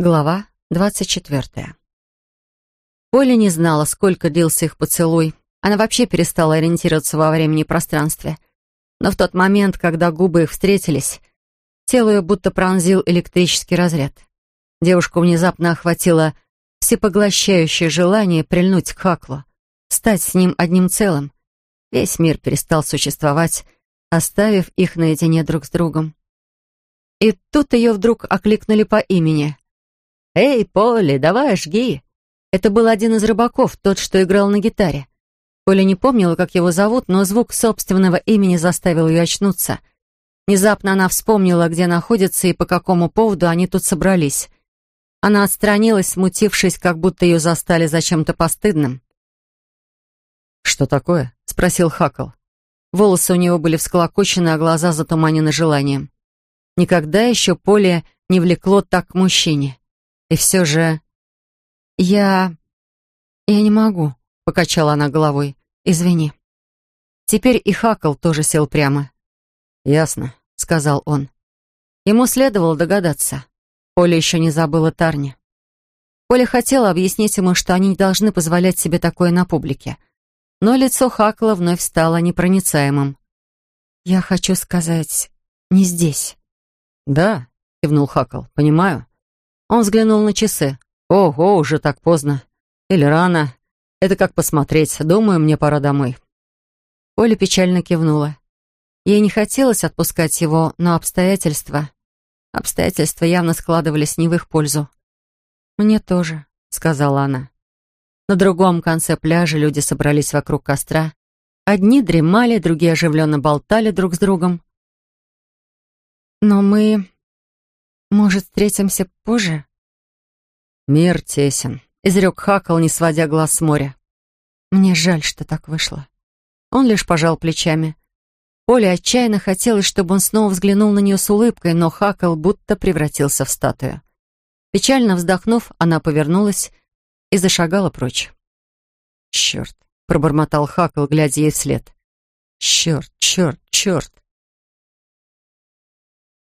Глава двадцать четвертая. Поля не знала, сколько длился их поцелуй. Она вообще перестала ориентироваться во времени и пространстве. Но в тот момент, когда губы их встретились, тело ее будто пронзил электрический разряд. Девушку внезапно охватило всепоглощающее желание прильнуть к Хаклу, стать с ним одним целым. Весь мир перестал существовать, оставив их наедине друг с другом. И тут ее вдруг окликнули по имени — «Эй, Полли, давай жги!» Это был один из рыбаков, тот, что играл на гитаре. Поля не помнила, как его зовут, но звук собственного имени заставил ее очнуться. Внезапно она вспомнила, где находится и по какому поводу они тут собрались. Она отстранилась, смутившись, как будто ее застали за чем-то постыдным. «Что такое?» — спросил Хакл. Волосы у него были всклокочены, а глаза затуманены желанием. Никогда еще Поле не влекло так к мужчине. И все же... «Я... я не могу», — покачала она головой. «Извини». Теперь и Хакл тоже сел прямо. «Ясно», — сказал он. Ему следовало догадаться. Поля еще не забыла Тарни. Поля хотела объяснить ему, что они не должны позволять себе такое на публике. Но лицо Хакла вновь стало непроницаемым. «Я хочу сказать, не здесь». «Да», — кивнул Хакл, — «понимаю. Он взглянул на часы. «Ого, уже так поздно. Или рано. Это как посмотреть. Думаю, мне пора домой». Оля печально кивнула. Ей не хотелось отпускать его, но обстоятельства... Обстоятельства явно складывались не в их пользу. «Мне тоже», — сказала она. На другом конце пляжа люди собрались вокруг костра. Одни дремали, другие оживленно болтали друг с другом. «Но мы может, встретимся позже?» «Мир тесен», — изрек Хакл, не сводя глаз с моря. «Мне жаль, что так вышло». Он лишь пожал плечами. Оля отчаянно хотелось, чтобы он снова взглянул на нее с улыбкой, но Хакл будто превратился в статую. Печально вздохнув, она повернулась и зашагала прочь. «Черт!» — пробормотал Хакл, глядя ей вслед. «Черт, черт, черт!»